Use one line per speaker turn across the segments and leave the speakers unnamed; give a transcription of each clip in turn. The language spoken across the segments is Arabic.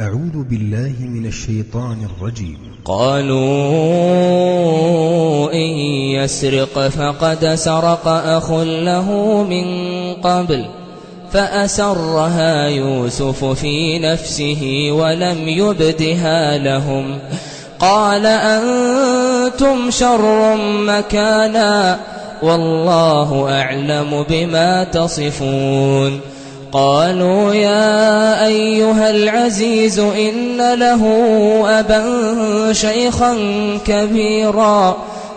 أعوذ بالله من الشيطان الرجيم.
قالوا إن يسرق فقد سرق أخ له من قبل فأسرها يوسف في نفسه ولم يبدها لهم. قال أنتم شر مكانا والله أعلم بما تصفون. قالوا يا أيها العزيز إن له أبا شيخا كبيرا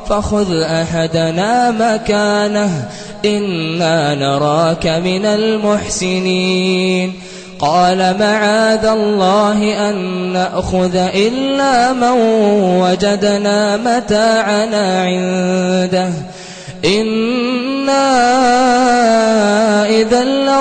فخذ أحدنا مكانه إنا نراك من المحسنين. قال معاذ الله أن نأخذ إلا من وجدنا متاعنا عنده. إنا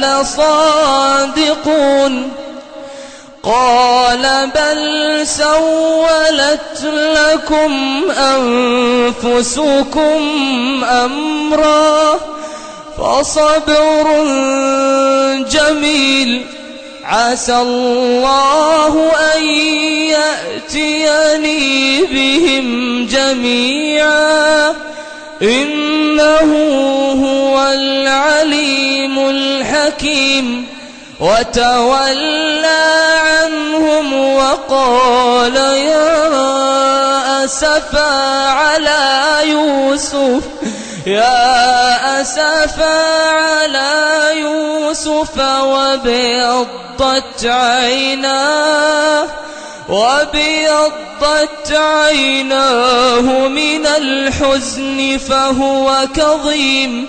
لصادقون. قال بل سولت لكم أنفسكم أمرا فصبر جميل. عسى الله أن يأتيني بهم جميعا. إنه الحكيم وتولى عنهم وقال يا أسفا على يوسف يا أسفا على يوسف وابيضت عيناه وابيضت عيناه من الحزن فهو كظيم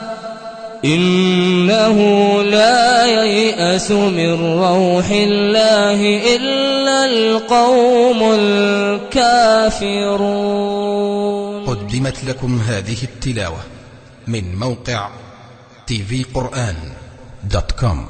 إنه لا ييأس من روح الله إلا القوم الكافرون.
قدمت لكم هذه التلاوة من موقع tvقرآن دوت كوم